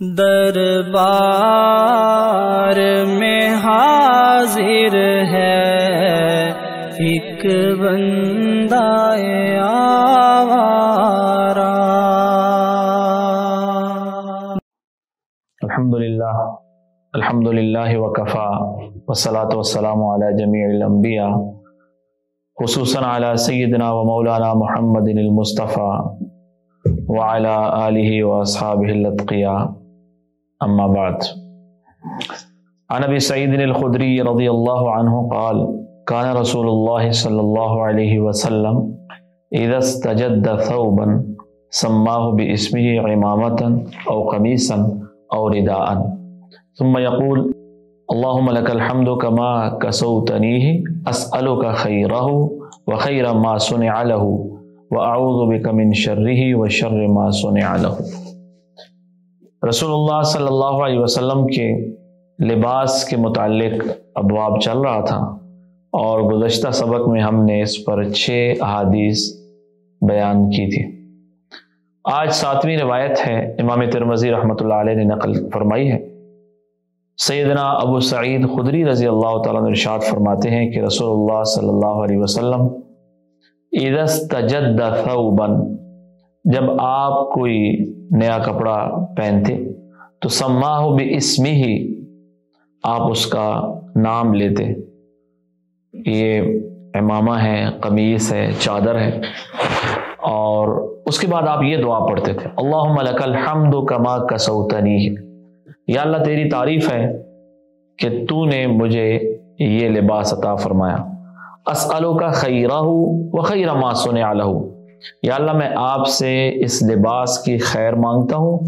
دربار میں حاضر ہے۔ ایک بندہ آوارا۔ الحمد للہ الحمد للہ وکفا۔ وسلاۃ والسلام علی جمیع الانبیاء، خصوصاً علی سیدنا و مولانا محمد المصطفیٰ وعلى آلہ واصحابہ الاتقیاء۔ اما بعد. عن ابی سعید الخدری رضی اللہ عنہ قال، كان رسول الله صلى الله عليه وسلم إذا استجد ثوبا سماه باسمه عمامة أو قميصا أو رداء. ثم يقول، اللهم لك الحمد كما كسوتنيه، أسألك خيره وخير ما صنع له، وأعوذ بك من شره وشر ما صنع له. رسول اللہ صلی اللہ علیہ وسلم کے لباس کے متعلق ابواب چل رہا تھا اور گزشتہ سبق میں ہم نے اس پر چھ احادیث بیان کی تھی۔ آج ساتویں روایت ہے، امام ترمزی رحمۃ اللہ علیہ نے نقل فرمائی ہے۔ سیدنا ابو سعید خدری رضی اللہ تعالیٰ نے ارشاد فرماتے ہیں کہ رسول اللہ صلی اللہ علیہ وسلم جب آپ کوئی نیا کپڑا پہنتے تو سما ہو بھی اس میں ہی آپ اس کا نام لیتے۔ یہ امامہ ہے، قمیص ہے، چادر ہے۔ اور اس کے بعد آپ یہ دعا پڑھتے تھے اللہ ملک الحمد کما کسوتنی۔ یا اللہ، تیری تعریف ہے کہ تو نے مجھے یہ لباس عطا فرمایا۔ اسلو کا خیرہ و خیر ما سن یا اللہ میں آپ سے اس لباس کی خیر مانگتا ہوں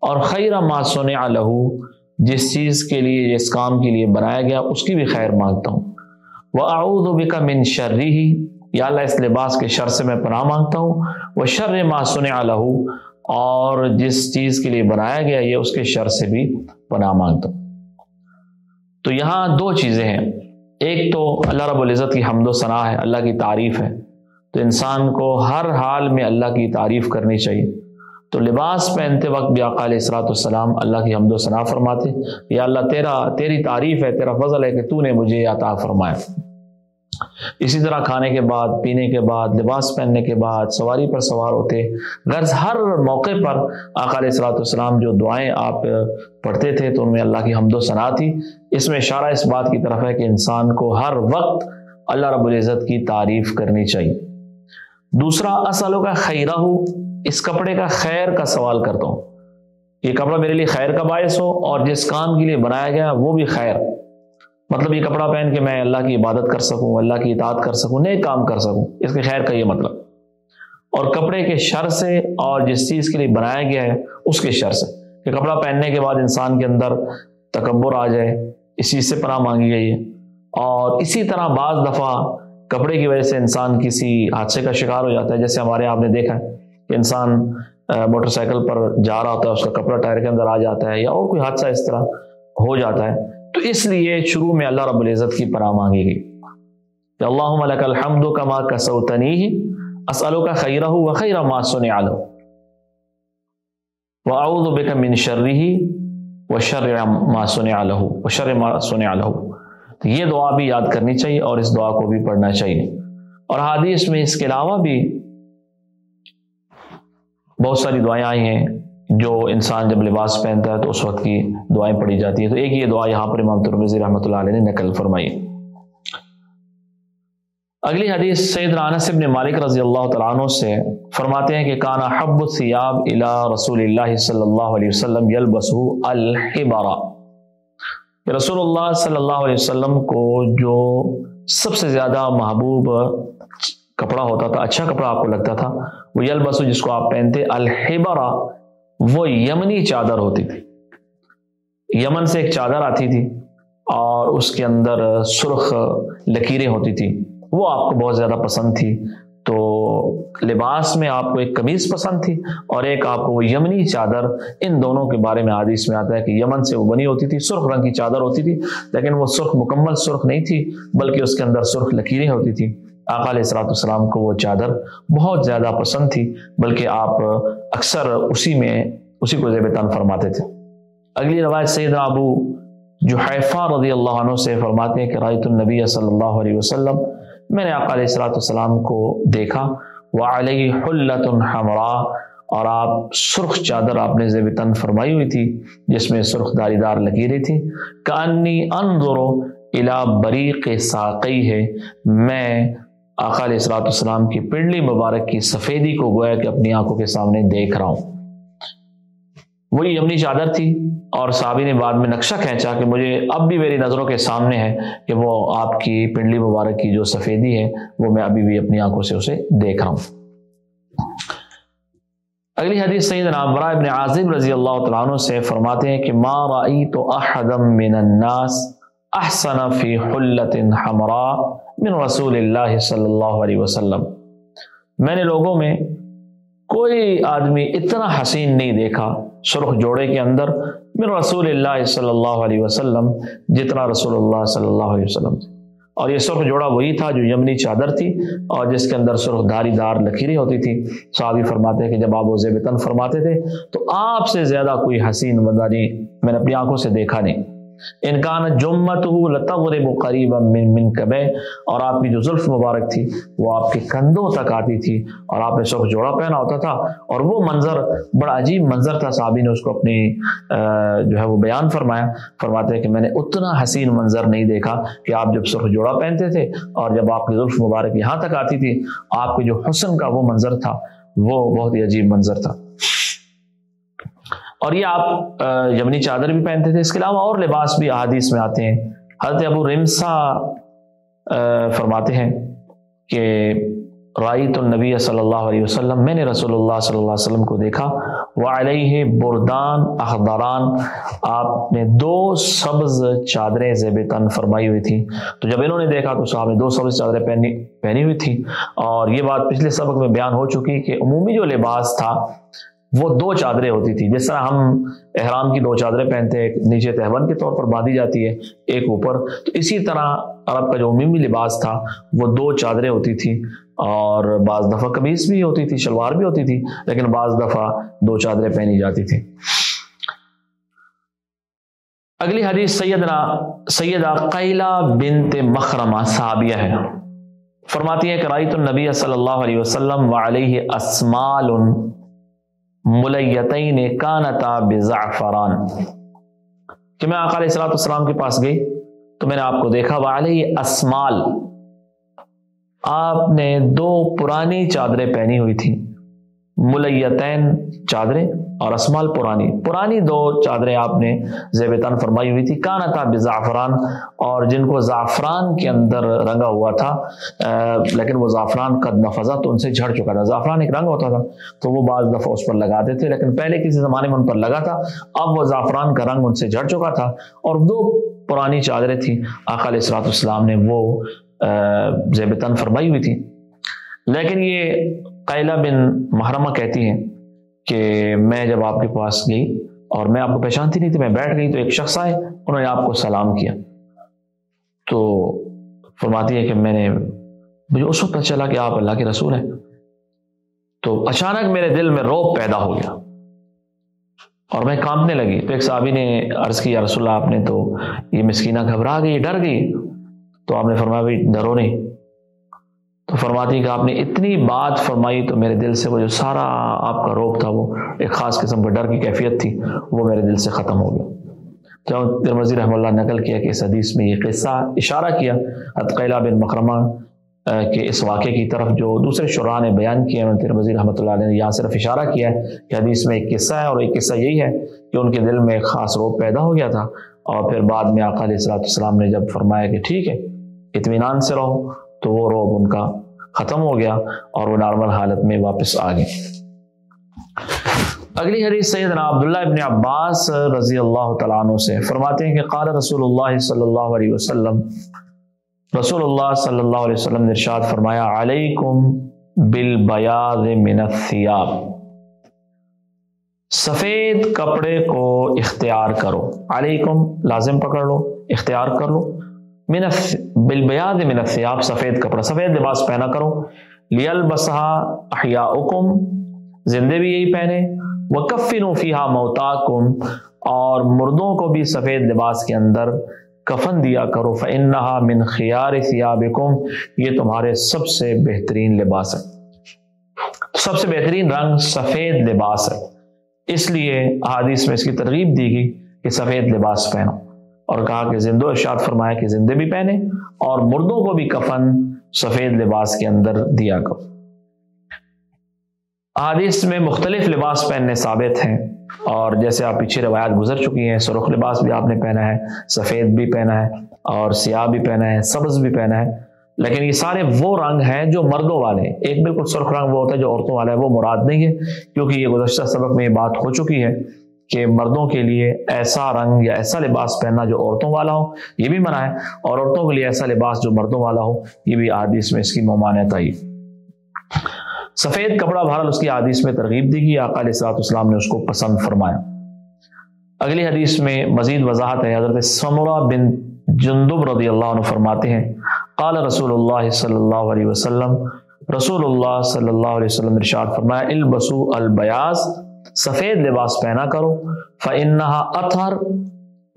اور خیر ما سن لہو جس چیز کے لیے، جس کام کے لیے بنایا گیا، اس کی بھی خیر مانگتا ہوں۔ وہ اعود و بکا من شرری ہی یا اللہ اس لباس کے شر سے میں پناہ مانگتا ہوں۔ وہ شر ما سن لہو اور جس چیز کے لیے بنایا گیا، یہ اس کے شر سے بھی پناہ مانگتا ہوں۔ تو یہاں دو چیزیں ہیں۔ ایک تو اللہ رب العزت کی حمد و ثناء ہے، اللہ کی تعریف ہے۔ تو انسان کو ہر حال میں اللہ کی تعریف کرنی چاہیے۔ تو لباس پہنتے وقت بھی اقال اصلاۃ السلام اللہ کی حمد و ثناء فرماتے، یا اللہ تیرا، تیری تعریف ہے، تیرا فضل ہے کہ تو نے مجھے عطا فرمایا۔ اسی طرح کھانے کے بعد، پینے کے بعد، لباس پہننے کے بعد، سواری پر سوار ہوتے، غرض ہر موقع پر اقال اصلاۃ السلام جو دعائیں آپ پڑھتے تھے تو ان میں اللہ کی حمد و ثناء تھی۔ اس میں اشارہ اس بات کی طرف ہے کہ انسان کو ہر وقت اللہ رب العزت کی تعریف کرنی چاہیے۔ دوسرا اصلوں کا خیرہ ہو اس کپڑے کا خیر کا سوال کرتا ہوں۔ یہ کپڑا میرے لیے خیر کا باعث ہو اور جس کام کے لیے بنایا گیا وہ بھی خیر۔ مطلب یہ کپڑا پہن کے میں اللہ کی عبادت کر سکوں، اللہ کی اطاعت کر سکوں نئے کام کر سکوں، اس کے خیر کا یہ مطلب۔ اور کپڑے کے شر سے اور جس چیز کے لیے بنایا گیا ہے، اس کے شر سے۔ کہ کپڑا پہننے کے بعد انسان کے اندر تکبر آ جائے اس چیز سے پناہ مانگی گئی ہے۔ اور اسی طرح بعض دفعہ کپڑے کی وجہ سے انسان کسی حادثے کا شکار ہو جاتا ہے، جیسے ہمارے آپ نے دیکھا ہے کہ انسان موٹر سائیکل پر جا رہا ہوتا ہے، اس کا کپڑا ٹائر کے اندر آ جاتا ہے یا اور کوئی حادثہ اس طرح ہو جاتا ہے۔ تو اس لیے شروع میں اللہ رب العزت کی پناہ مانگی گئی۔ کہ اللہ ملک الحمد کما کا سوتنی اسلو کا خیرہ و خیر ما سن عالو و اعوذ بک من شرری و شر ما سن عالہ و شر ما سن عالہ تو یہ دعا بھی یاد کرنی چاہیے اور اس دعا کو بھی پڑھنا چاہیے۔ اور حادیث میں اس کے علاوہ بھی بہت ساری دعائیں آئی ہیں جو انسان جب لباس پہنتا ہے تو اس وقت کی دعائیں پڑھی جاتی ہیں۔ تو ایک یہ دعا یہاں پر امام ترمزی رحمۃ اللہ علیہ نے نقل فرمائی۔ اگلی حدیث سید رانس ابن مالک رضی اللہ تعالیٰ عنہ سے فرماتے ہیں کہ کانا حب سیاب الى رسول اللہ صلی اللہ علیہ وسلم یلبسو الحبارہ رسول اللہ صلی اللہ علیہ وسلم کو جو سب سے زیادہ محبوب کپڑا ہوتا تھا اچھا کپڑا آپ کو لگتا تھا، وہ یلبسو جس کو آپ پہنتے الحبرا وہ یمنی چادر ہوتی تھی۔ یمن سے ایک چادر آتی تھی اور اس کے اندر سرخ لکیریں ہوتی تھی وہ آپ کو بہت زیادہ پسند تھی۔ لباس میں آپ کو ایک قمیض پسند تھی اور ایک آپ کو وہ یمنی چادر، ان دونوں کے بارے میں حدیث میں آتا ہے کہ یمن سے وہ بنی ہوتی تھی، سرخ رنگ کی چادر ہوتی تھی، لیکن وہ سرخ مکمل سرخ نہیں تھی، بلکہ اس کے اندر سرخ لکیریں ہوتی تھی آقا علیہ السلاۃ السلام کو وہ چادر بہت زیادہ پسند تھی، بلکہ آپ اکثر اسی میں، اسی کو زیب تن فرماتے تھے۔ اگلی روایت سید ابو جو حیفہ رضی اللہ عنہ سے فرماتے ہیں کہ رائت النبی صلی اللہ علیہ وسلم، میں نے آقا علیہ السلاۃ والسلام کو دیکھا وہ علیہ حلت حمراء، اور آپ سرخ چادر آپ نے زیب تن فرمائی ہوئی تھی، جس میں سرخ داری دار لگی رہی تھی۔ کانی انظرو الا بریق ساقی ہے، میں آقا علیہ السلاۃ والسلام کی پنڈلی مبارک کی سفیدی کو گویا کہ اپنی آنکھوں کے سامنے دیکھ رہا ہوں۔ وہی یمنی چادر تھی۔ اور صحابی نے بعد میں نقشہ کھینچا کہ مجھے اب بھی میری نظروں کے سامنے ہے کہ وہ آپ کی پنڈلی مبارک کی جو سفیدی ہے، وہ میں ابھی بھی اپنی آنکھوں سے اسے دیکھ رہا ہوں۔ اگلی حدیث سید عبرہ ابن عازب رضی اللہ تعالیٰ عنہ سے فرماتے ہیں کہ ما رأیت احدم من الناس احسن فی حلت حمراء من رسول اللہ صلی اللہ علیہ وسلم۔ میں نے لوگوں میں کوئی آدمی اتنا حسین نہیں دیکھا سرخ جوڑے کے اندر من رسول اللہ صلی اللہ علیہ وسلم جتنا رسول اللہ صلی اللہ علیہ وسلم تھے۔ اور یہ سرخ جوڑا وہی تھا جو یمنی چادر تھی اور جس کے اندر سرخ دھاری دار لکیریں ہوتی تھی صحابی فرماتے کہ جب آپ وہ زیبتن فرماتے تھے تو آپ سے زیادہ کوئی حسین مداری میں نے اپنی آنکھوں سے دیکھا نہیں۔ انکان جمت لتغرب قریبا من من کبے اور آپ کی جو زلف مبارک تھی، وہ آپ کے کندھوں تک آتی تھی۔ اور آپ نے سرخ جوڑا پہنا ہوتا تھا۔ اور وہ منظر، بڑا عجیب منظر تھا۔ صحابی نے اس کو اپنی جو ہے وہ بیان فرمایا۔ فرماتے ہیں کہ میں نے اتنا حسین منظر نہیں دیکھا کہ آپ جب سرخ جوڑا پہنتے تھے اور جب آپ کی زلف مبارک یہاں تک آتی تھی، آپ کے جو حسن کا وہ منظر تھا، وہ بہت ہی عجیب منظر تھا۔ اور یہ آپ یمنی چادر بھی پہنتے تھے، اس کے علاوہ اور لباس بھی احادیث میں آتے ہیں۔ حضرت ابو رمسا فرماتے ہیں کہ رائت النبی صلی اللہ علیہ وسلم، میں نے رسول اللہ صلی اللہ علیہ وسلم کو دیکھا۔ وہ علیہ بردان اخباران آپ نے دو سبز چادریں زیب تن فرمائی ہوئی تھی تو جب انہوں نے دیکھا تو صاحب نے دو سبز چادریں پہنی پہنی ہوئی تھی اور یہ بات پچھلے سبق میں بیان ہو چکی کہ عمومی جو لباس تھا وہ دو چادریں ہوتی تھی جس طرح ہم احرام کی دو چادریں پہنتے ہیں نیچے تہون کے طور پر باندھی جاتی ہے، ایک اوپر۔ تو اسی طرح عرب کا جو عمومی لباس تھا، وہ دو چادریں ہوتی تھی اور بعض دفعہ قمیص بھی ہوتی تھی، شلوار بھی ہوتی تھی، لیکن بعض دفعہ دو چادریں پہنی جاتی تھی اگلی حدیث سیدنا، سیدہ قیلہ بنت مخرمہ صحابیہ ہے۔ فرماتی ہے کہ رائت النبی صلی اللہ علیہ وسلم وعلیہ اسمال ملیتین کانتا بزعفران۔ کہ میں آقا علیہ السلام السلام کے پاس گئی تو میں نے آپ کو دیکھا وعلی اسمال آپ نے دو پرانی چادریں پہنی ہوئی تھیں۔ ملیتین چادریں اور اسمال پرانی۔ پرانی دو چادریں آپ نے زیب تن فرمائی ہوئی تھی۔ کانا تھا بزعفران اور جن کو زعفران کے اندر رنگا ہوا تھا لیکن وہ زعفران قد نفذا تو ان سے جھڑ چکا تھا۔ زعفران ایک رنگ ہوتا تھا، تو وہ بعض دفعہ اس پر لگاتے تھے، لیکن پہلے کسی زمانے میں ان پر لگا تھا۔ اب وہ زعفران کا رنگ ان سے جھڑ چکا تھا۔ اور دو پرانی چادریں تھیں۔ آقا علیہ السلاۃ نے وہ زیب تن فرمائی ہوئی تھی۔ لیکن یہ قیلہ بن محرمہ کہتی ہیں کہ میں جب آپ کے پاس گئی اور میں آپ کو پہچانتی نہیں تھی، میں بیٹھ گئی تو ایک شخص آئے، انہوں نے آپ کو سلام کیا۔ تو فرماتی ہے کہ میں نے، مجھے اس وقت چلا کہ آپ اللہ کے رسول ہیں۔ تو اچانک میرے دل میں روپ پیدا ہو گیا اور میں کانپنے لگی۔ تو ایک صحابی نے عرض کیا رسول اللہ، آپ نے تو یہ مسکینہ گھبرا گئی، ڈر گئی۔ تو آپ نے فرمایا، بھائی، ڈرو نہیں۔ تو فرماتی کہ آپ نے اتنی بات فرمائی تو میرے دل سے وہ جو سارا آپ کا روپ تھا وہ ایک خاص قسم کا ڈر کی کیفیت تھی، وہ میرے دل سے ختم ہو گیا۔ جب ترمزی رحمہ اللہ نقل کیا کہ اس حدیث میں یہ قصہ اشارہ کیا حتقیلہ بن مکرمہ کہ اس واقعے کی طرف جو دوسرے شعراء نے بیان کیا ترمزی رحمۃ اللہ علیہ نے یہاں صرف اشارہ کیا ہے کہ حدیث میں ایک قصہ ہے اور ایک قصہ یہی ہے کہ ان کے دل میں ایک خاص روپ پیدا ہو گیا تھا۔ اور پھر بعد میں آقا علیہ السلاۃ السلام نے جب فرمایا کہ ٹھیک ہے، اطمینان سے رہو، تو وہ روب ان کا ختم ہو گیا اور وہ نارمل حالت میں واپس آ گئے۔ اگلی حدیث سیدنا عبداللہ ابن عباس رضی اللہ تعالیٰ عنہ سے فرماتے ہیں کہ قال رسول اللہ صلی اللہ علیہ وسلم، رسول اللہ صلی اللہ علیہ وسلم نے ارشاد فرمایا، علیکم بالبیاض من الثیاب۔ سفید کپڑے کو اختیار کرو۔ علیکم لازم پکڑ لو، اختیار کر لو۔ من بالبیاض من الثیاب سفید کپڑا سفید لباس پہنا کرو۔ لیل بسا احیاؤکم، زندے بھی یہی پہنے۔ وکفنوا فیہا موتاکم، اور مردوں کو بھی سفید لباس کے اندر کفن دیا کرو۔ فنحا من خیار سیابکم یہ تمہارے سب سے بہترین لباس ہے۔ سب سے بہترین رنگ سفید لباس ہے۔ اس لیے احادیث میں اس کی ترغیب دی گئی کہ سفید لباس پہنو۔ اور کہا کہ زندو ارشاد فرمایا کہ زندے بھی پہنے اور مردوں کو بھی کفن سفید لباس کے اندر دیا کرو۔ احادیث میں مختلف لباس پہننے ثابت ہیں اور جیسے آپ پیچھے روایات گزر چکی ہیں، سرخ لباس بھی آپ نے پہنا ہے، سفید بھی پہنا ہے اور سیاہ بھی پہنا ہے، سبز بھی پہنا ہے۔ لیکن یہ سارے وہ رنگ ہیں جو مردوں والے، ایک بالکل سرخ رنگ وہ ہوتا ہے جو عورتوں والا ہے وہ مراد نہیں ہے کیونکہ یہ گزشتہ سبق میں یہ بات ہو چکی ہے۔ کہ مردوں کے لیے ایسا رنگ یا ایسا لباس پہننا جو عورتوں والا ہو، یہ بھی منع ہے۔ اور عورتوں کے لیے ایسا لباس جو مردوں والا ہو، یہ بھی عادیث میں اس کی ممانعت آئی۔ سفید کپڑا بہرحال اس کی حدیث میں ترغیب دی گئی علیہ السلاط اسلام نے اس کو پسند فرمایا۔ اگلی حدیث میں مزید وضاحت ہے۔ حضرت سمرہ بن جندب رضی اللہ عنہ فرماتے ہیں، قال رسول اللہ صلی اللہ علیہ وسلم، رسول اللہ صلی اللہ علیہ وسلم ارشاد فرمایا، البسو البیاض سفید لباس پہنا کرو۔ فَإِنَّهَا اطہر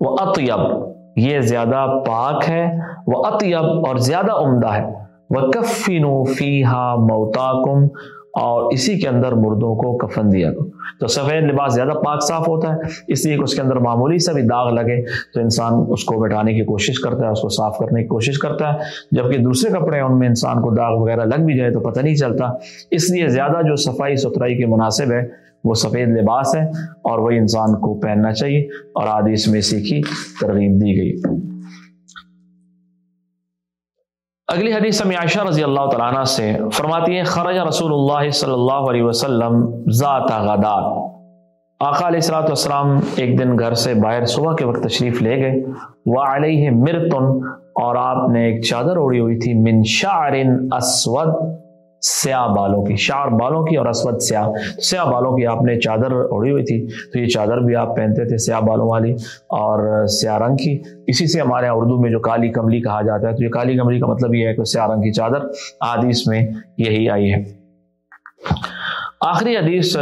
و اطیب یہ زیادہ پاک ہے وہ اطیب اور زیادہ عمدہ ہے۔ وہ وَكَفِّنُوا فِيهَا مَوْتَاكُمْ۔ اور اسی کے اندر مردوں کو کفن دیا کرو۔ تو سفید لباس زیادہ پاک صاف ہوتا ہے، اس لیے کہ اس کے اندر معمولی سا بھی داغ لگے۔ تو انسان اس کو بٹھانے کی کوشش کرتا ہے، اس کو صاف کرنے کی کوشش کرتا ہے۔ جبکہ دوسرے کپڑے ان میں انسان کو داغ وغیرہ لگ بھی جائے تو پتہ نہیں چلتا۔ اس لیے زیادہ جو صفائی ستھرائی کے مناسب ہے وہ سفید لباس ہے اور وہی انسان کو پہننا چاہیے اور آدیش میں اسی کی ترغیب دی گئی۔ اگلی حدیث میں عائشہ رضی اللہ تعالیٰ سے فرماتی ہے، خرج رسول اللہ صلی اللہ علیہ وسلم ذات غدات آقا علیہ السلاۃ والسلام ایک دن گھر سے باہر صبح کے وقت تشریف لے گئے۔ وہ علیہ مرتن اور آپ نے ایک چادر اوڑی ہوئی تھی، من شعر اسود۔ سیاہ بالوں کی شار بالوں کی اور اسود سیاہ۔ سیاہ بالوں کی آپ نے چادر اڑی ہوئی تھی، تو یہ چادر بھی آپ پہنتے تھے سیاہ بالوں والی اور سیاہ رنگ کی۔ اسی سے ہمارے یہاں اردو میں جو کالی کملی کہا جاتا ہے، تو یہ کالی کملی کا مطلب یہ ہے کہ سیاہ رنگ کی چادر۔ حدیث میں یہی آئی ہے۔ آخری حدیث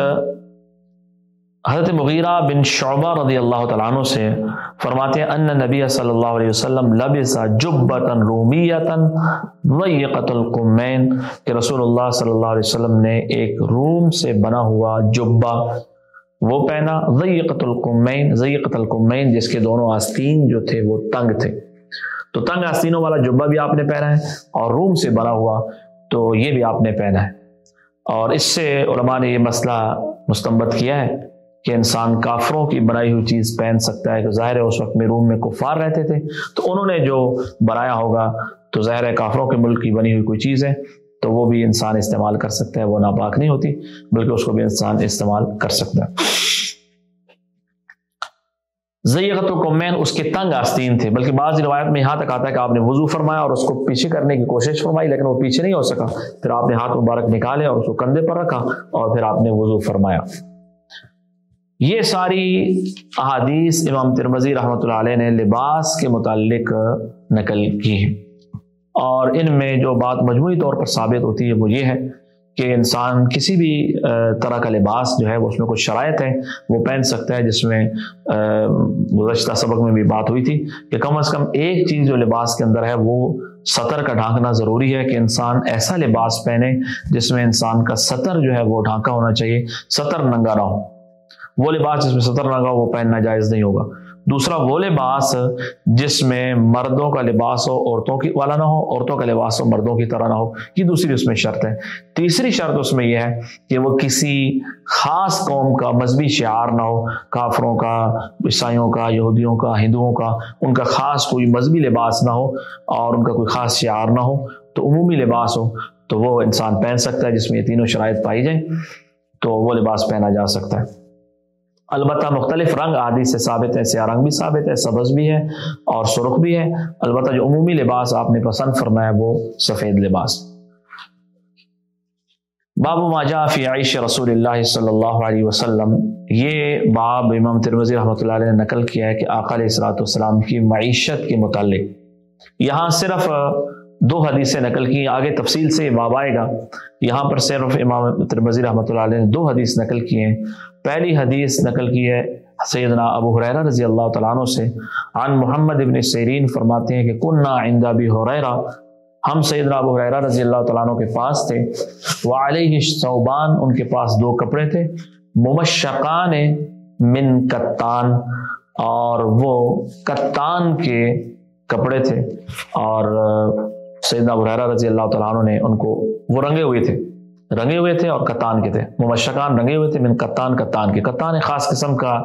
حضرت مغیرہ بن شعبہ رضی اللہ تعالیٰ عنہ سے فرماتے ہیں، ان نبی صلی اللہ علیہ وسلم لبسا جبتن رومیتن ضیقت القمین کہ رسول اللہ صلی اللہ علیہ وسلم نے ایک روم سے بنا ہوا جبہ وہ پہنا ضیقت القمین ضیقت القمین جس کے دونوں آستین جو تھے وہ تنگ تھے۔ تو تنگ آستینوں والا جبہ بھی آپ نے پہنا ہے اور روم سے بنا ہوا تو یہ بھی آپ نے پہنا ہے۔ اور اس سے علماء نے یہ مسئلہ مستمت کیا ہے۔ کہ انسان کافروں کی بنائی ہوئی چیز پہن سکتا ہے۔ کہ ظاہر ہے اس وقت میں روم میں کفار رہتے تھے۔ تو انہوں نے جو بنایا ہوگا، تو ظاہر ہے کافروں کے ملک کی بنی ہوئی کوئی چیز ہے۔ تو وہ بھی انسان استعمال کر سکتا ہے، وہ ناپاک نہیں ہوتی، بلکہ اس کو بھی انسان استعمال کر سکتا ہے۔ ضیقت القمین اس کے تنگ آستین تھے، بلکہ بعض روایت میں یہاں تک آتا ہے کہ آپ نے وضو فرمایا اور اس کو پیچھے کرنے کی کوشش فرمائی، لیکن وہ پیچھے نہیں ہو سکا۔ پھر آپ نے ہاتھ مبارک نکالے اور اس کو کندھے پر رکھا اور پھر آپ نے وضو فرمایا۔ یہ ساری احادیث امام ترمزی رحمۃ اللہ علیہ نے لباس کے متعلق نقل کی ہے اور ان میں جو بات مجموعی طور پر ثابت ہوتی ہے وہ یہ ہے کہ انسان کسی بھی طرح کا لباس جو ہے وہ اس میں کچھ شرائط ہے وہ پہن سکتا ہے جس میں گزشتہ سبق میں بھی بات ہوئی تھی کہ کم از کم ایک چیز جو لباس کے اندر ہے وہ سطر کا ڈھانکنا ضروری ہے کہ انسان ایسا لباس پہنے جس میں انسان کا سطر جو ہے وہ ڈھانکا ہونا چاہیے، سطر ننگا نہ ہو۔ وہ لباس جس میں سطر لگا وہ پہننا جائز نہیں ہوگا۔ دوسرا، وہ لباس جس میں مردوں کا لباس ہو، عورتوں کی والا نہ ہو، عورتوں کا لباس ہو، مردوں کی طرح نہ ہو، یہ دوسری اس میں شرط ہے۔ تیسری شرط اس میں یہ ہے کہ وہ کسی خاص قوم کا مذہبی شعار نہ ہو، کافروں کا، عیسائیوں کا، یہودیوں کا، ہندوؤں کا، ان کا خاص کوئی مذہبی لباس نہ ہو اور ان کا کوئی خاص شعار نہ ہو، تو عمومی لباس ہو، تو وہ انسان پہن سکتا ہے جس میں یہ تینوں شرائط پائی جائیں، تو وہ لباس پہنا جا سکتا ہے۔ البتہ مختلف رنگ عادی سے ثابت ہے سیاہ رنگ بھی ثابت ہے، سبز بھی ہے اور سرخ بھی ہے البتہ جو عمومی لباس آپ نے پسند فرمایا وہ سفید لباس۔ باب ماجا فی عیش رسول اللہ صلی اللہ علیہ وسلم۔ یہ باب امام ترمزی رحمۃ اللہ علیہ نے نقل کیا ہے کہ آقا علیہ السلاۃ والسلام کی معیشت کے متعلق۔ یہاں صرف دو حدیثیں نقل کی آگے تفصیل سے باب آئے گا۔ یہاں پر صرف امام ترمزی رحمۃ اللہ علیہ نے دو حدیث نقل کیے ہیں۔ پہلی حدیث نقل کی ہے سیدنا ابو حریرہ رضی اللہ تعالیٰ عنہ سے۔ عن محمد ابن سیرین فرماتے ہیں کہ کننا عند ابی حریرہ ہم سیدنا ابو حریرہ رضی اللہ تعالیٰ عنہ کے پاس تھے۔ وعلیہ صوبان ان کے پاس دو کپڑے تھے۔ ممشقان من کتان اور وہ کتان کے کپڑے تھے۔ اور سیدنا ابو حریرہ رضی اللہ تعالیٰ عنہ نے ان کو وہ رنگے ہوئے تھے۔ رنگے ہوئے تھے اور کتان کے تھے۔ ممشقان رنگے ہوئے تھے، من کتان کتان کے۔ کتان ایک خاص قسم کا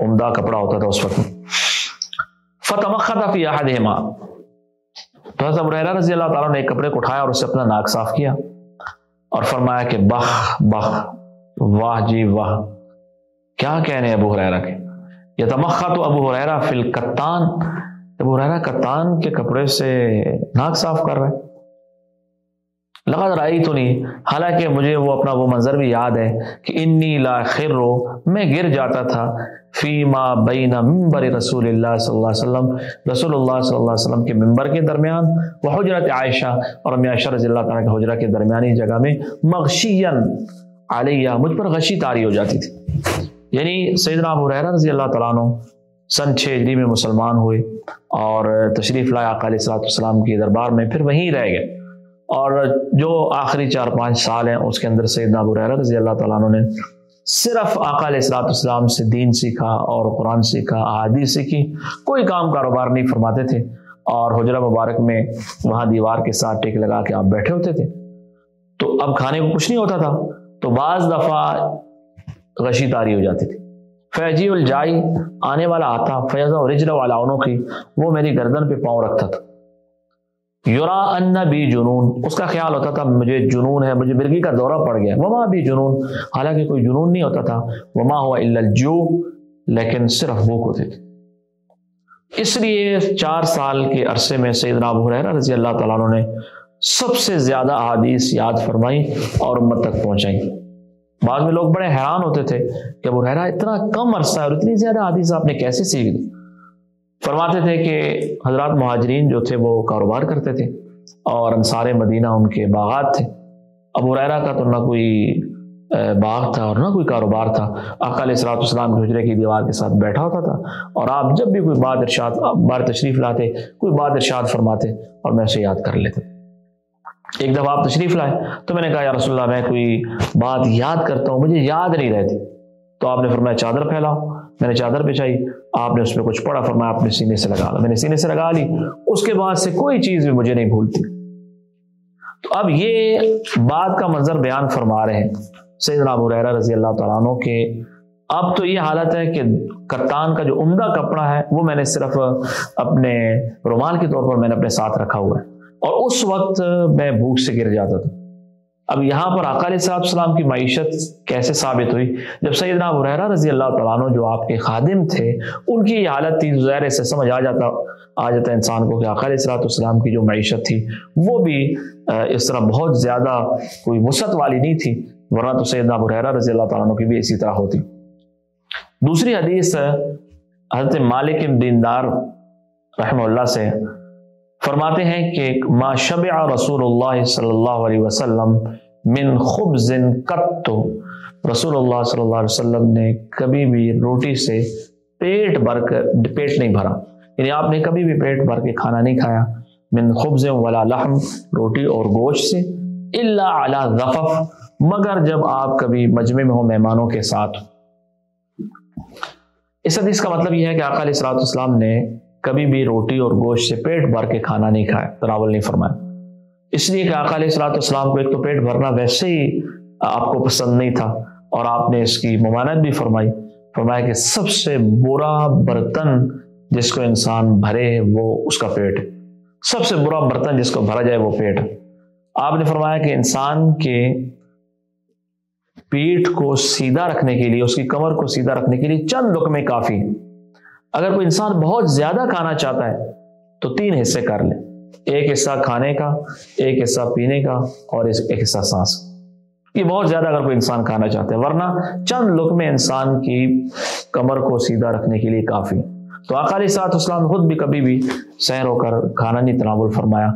عمدہ کپڑا ہوتا تھا اس وقت۔ فتمخت فی احدہما۔ تو حضرت ابو رضی اللہ تعالیٰ نے ایک کپڑے کو اٹھایا اور اس سے اپنا ناک صاف کیا اور فرمایا کہ بخ بخ، واہ جی واہ۔ کیا کہنے ابو حریرہ کے؟ یہ تمخت ابو حریرہ فی الکتان۔ ابو حریرہ کتان کے کپڑے سے ناک صاف کر رہے لقد رائی تو نہیں حالانکہ مجھے وہ اپنا وہ منظر بھی یاد ہے کہ انی لا خرو میں گر جاتا تھا فیما بین ممبر رسول اللہ صلی اللہ علیہ وسلم، رسول اللہ صلی اللہ علیہ وسلم کے ممبر کے درمیان وہ حجرت عائشہ، اور میں عائشہ رضی اللہ تعالیٰ کے حجرہ کے درمیانی جگہ میں مغشین علیہ، مجھ پر غشی تاری ہو جاتی تھی۔ یعنی سیدنا ابو ریرہ رضی اللہ تعالیٰ عنہ سن چھ ہجری میں مسلمان ہوئے اور تشریف لائے آقا علیہ السلام کی دربار میں پھر وہیں رہ گئے۔ اور جو آخری چار پانچ سال ہیں، اس کے اندر سیدنا ابو ریرہ رضی اللہ تعالیٰ عنہ نے صرف آقا علیہ السلاۃ السلام سے دین سیکھا اور قرآن سیکھا، احادیث سیکھی، کوئی کام کاروبار نہیں فرماتے تھے اور حجرہ مبارک میں وہاں دیوار کے ساتھ ٹیک لگا کے آپ بیٹھے ہوتے تھے۔ تو اب کھانے کو کچھ نہیں ہوتا تھا، تو بعض دفعہ غشی تاری ہو جاتی تھی۔ فیجی الجائی آنے والا آتا، فیضا اور رجلا والا انہوں کی وہ میری گردن پہ پاؤں رکھتا تھا۔ یورا ان بھی جنون۔ اس کا خیال ہوتا تھا، مجھے جنون ہے، مجھے مرغی کا دورہ پڑ گیا۔ وما بھی جنون۔ حالانکہ کوئی جنون نہیں ہوتا تھا۔ وما ہوا الجو لیکن صرف وہ ہوتے تھے۔ اس لیے چار سال کے عرصے میں سیدنا ابو حریرہ رضی اللہ تعالیٰ عنہ نے سب سے زیادہ احادیث یاد فرمائی اور امت تک پہنچائی۔ بعد میں لوگ بڑے حیران ہوتے تھے کہ ابو حریرہ اتنا کم عرصہ ہے اور اتنی زیادہ حادیث آپ نے کیسے سیکھ دی فرماتے تھے کہ حضرات مہاجرین جو تھے وہ کاروبار کرتے تھے اور انصار مدینہ ان کے باغات تھے۔ ابو ریرا کا تو نہ کوئی باغ تھا اور نہ کوئی کاروبار تھا۔ اقال اصلاۃ السلام کے حجرے کی دیوار کے ساتھ بیٹھا ہوتا تھا اور آپ جب بھی کوئی بات ارشاد، بار تشریف لاتے، کوئی بات ارشاد فرماتے اور میں اسے یاد کر لیتے ایک دفعہ آپ تشریف لائے تو میں نے کہا، یا رسول اللہ، میں کوئی بات یاد کرتا ہوں، مجھے یاد نہیں رہتی۔ تو آپ نے فرمایا، چادر پھیلاؤ۔ میں نے چادر بچھائی۔ آپ نے اس میں کچھ پڑھا فرمایا اپنے سینے سے لگا میں نے سینے سے لگا لی، اس کے بعد سے کوئی چیز بھی مجھے نہیں بھولتی۔ تو اب یہ بات کا منظر بیان فرما رہے ہیں سیدنا ابو ریرا رضی اللہ تعالیٰ عنہ کے۔ اب تو یہ حالت ہے کہ کتان کا جو عمدہ کپڑا ہے، وہ میں نے صرف اپنے رومال کے طور پر میں نے اپنے ساتھ رکھا ہوا ہے۔ اور اس وقت میں بھوک سے گر جاتا تھا۔ اب یہاں پر اقال صاحب السلام کی معیشت کیسے ثابت ہوئی؟ جب سیدنا ابو حیرہ رضی اللہ تعالیٰ عنہ جو آپ کے خادم تھے، ان کی یہ حالت تھی ظاہر سے سمجھ آ جاتا آ جاتا انسان کو کہ اقال صلاحت السلام کی جو معیشت تھی، وہ بھی اس طرح بہت زیادہ کوئی وسعت والی نہیں تھی، ورنہ تو سیدنا ابو حیرہ رضی اللہ تعالیٰ عنہ کی بھی اسی طرح ہوتی۔ دوسری حدیث حضرت مالک دیندار رحمہ اللہ سے فرماتے ہیں کہ ما شبع رسول اللہ صلی اللہ علیہ وسلم من خبز قط. رسول اللہ صلی اللہ علیہ وسلم نے کبھی بھی روٹی سے پیٹ بھر کر پیٹ نہیں بھرا۔ یعنی آپ نے کبھی بھی پیٹ بھر کے کھانا نہیں کھایا۔ من خبز ولا لحم، روٹی اور گوشت سے اللہ اعلیٰ ظفف، مگر جب آپ کبھی مجمع میں ہو مہمانوں کے ساتھ۔ اس حدیث کا مطلب یہ ہے کہ آقا علیہ السلام نے کبھی بھی روٹی اور گوشت سے پیٹ بھر کے کھانا نہیں کھایا تراول نہیں فرمایا اس لیے کہ آقا علیہ السلاۃ السلام کو ایک تو پیٹ بھرنا ویسے ہی آپ کو پسند نہیں تھا، اور آپ نے اس کی ممانت بھی فرمائی، فرمایا کہ سب سے برا برتن جس کو انسان بھرے وہ اس کا پیٹ سب سے برا برتن جس کو بھرا جائے وہ پیٹ آپ نے فرمایا کہ انسان کے پیٹ کو سیدھا رکھنے کے لیے، اس کی کمر کو سیدھا رکھنے کے لیے چند لقمے کافی اگر کوئی انسان بہت زیادہ کھانا چاہتا ہے، تو تین حصے کر لے۔ ایک حصہ کھانے کا، ایک حصہ پینے کا اور ایک حصہ سانس یہ بہت زیادہ اگر کوئی انسان کھانا چاہتا ہے، ورنہ چند لک میں انسان کی کمر کو سیدھا رکھنے کے لیے کافی۔ تو اقالی سات اسلام خود بھی کبھی بھی سیر ہو کر کھانا نہیں تناول فرمایا۔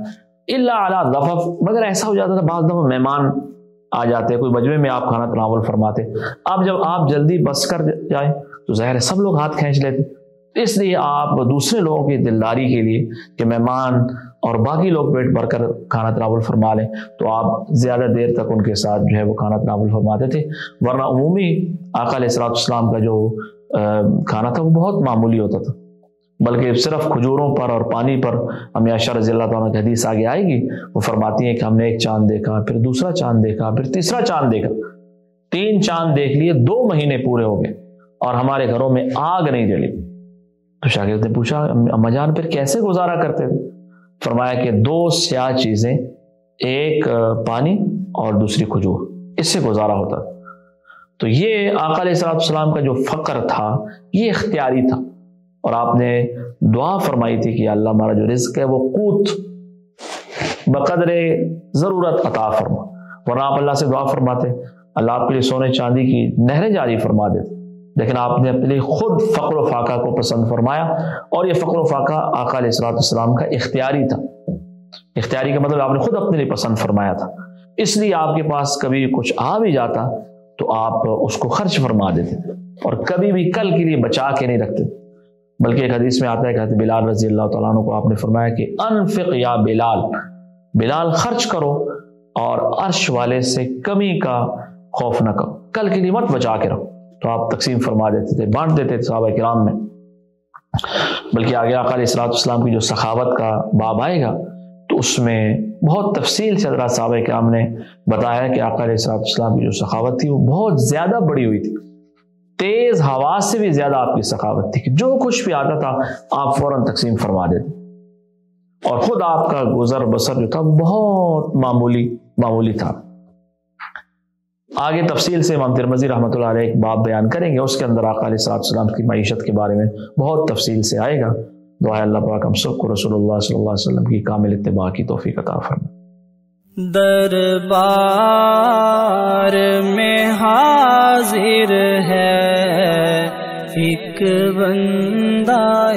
اللہ اعلیٰ دفف مگر ایسا ہو جاتا تھا، بعض دفعہ مہمان آ جاتے، کوئی مجمے میں آپ کھانا تناول فرماتے۔ اب جب آپ جلدی بس کر جائیں، تو ظاہر ہے سب لوگ ہاتھ کھینچ لیتے۔ اس لیے آپ دوسرے لوگوں کی دلداری کے لیے کہ مہمان اور باقی لوگ پیٹ بھر کر کھانا تناول فرما لیں، تو آپ زیادہ دیر تک ان کے ساتھ جو ہے وہ کھانا تناول فرماتے تھے۔ ورنہ عمومی علیہ السلاط اسلام کا جو کھانا تھا وہ بہت معمولی ہوتا تھا۔ بلکہ صرف کھجوروں پر اور پانی پر ہم عائشہ رضی اللہ تعالیٰ کی حدیث آگے آئے گی، وہ فرماتی ہیں کہ ہم نے ایک چاند دیکھا، پھر دوسرا چاند دیکھا، پھر تیسرا چاند دیکھا۔ تین چاند دیکھ لیے، دو مہینے پورے ہو گئے اور ہمارے گھروں میں آگ نہیں جلی۔ تو شاگرد نے پوچھا اما جان، پھر کیسے گزارا کرتے تھے؟ فرمایا کہ دو سیاہ چیزیں، ایک پانی اور دوسری کھجور، اس سے گزارا ہوتا۔ تو یہ آقا علیہ السلام کا جو فقر تھا، یہ اختیاری تھا۔ اور آپ نے دعا فرمائی تھی کہ اللہ ہمارا جو رزق ہے، وہ قوت بقدر ضرورت عطا فرما۔ ورنہ آپ اللہ سے دعا فرماتے، اللہ آپ کے لیے سونے چاندی کی نہریں جاری فرما دیتے۔ لیکن آپ نے اپنے لیے خود فقر و فاقہ کو پسند فرمایا اور یہ فقر و فاقہ آقا علیہ السلاۃ السلام کا اختیاری تھا۔ اختیاری کا مطلب آپ نے خود اپنے لیے پسند فرمایا تھا۔ اس لیے آپ کے پاس کبھی کچھ آ بھی جاتا تو آپ اس کو خرچ فرما دیتے اور کبھی بھی کل کے لیے بچا کے نہیں رکھتے۔ بلکہ ایک حدیث میں آتا ہے کہ بلال رضی اللہ تعالیٰ عنہ کو آپ نے فرمایا کہ انفق یا بلال بلال خرچ کرو اور عرش والے سے کمی کا خوف نہ کرو، کل کے لیے مت بچا کے رہو تو آپ تقسیم فرما دیتے تھے، بانٹ دیتے تھے صحابہ کرام میں۔ بلکہ آگے آقا علیہ السلاۃ السلام کی جو سخاوت کا باب آئے گا، تو اس میں بہت تفصیل سے حضرات صحابہ کرام نے بتایا کہ آقا علیہ السلاۃ السلام کی جو سخاوت تھی، وہ بہت زیادہ بڑی ہوئی تھی۔ تیز ہوا سے بھی زیادہ آپ کی سخاوت تھی کہ جو کچھ بھی آتا تھا، آپ فوراً تقسیم فرما دیتے۔ اور خود آپ کا گزر بسر جو تھا بہت معمولی معمولی تھا۔ آگے تفصیل سے امام ترمزی رحمۃ اللہ علیہ ایک باب بیان کریں گے، اس کے اندر آقا علیہ السلام کی معیشت کے بارے میں بہت تفصیل سے آئے گا۔ دعا اللہ پاک ہم سب کو رسول اللہ صلی اللہ علیہ وسلم کی کامل اتباع کی توفیق عطا فرمائے۔ دربار میں حاضر ہے، ایک بندہ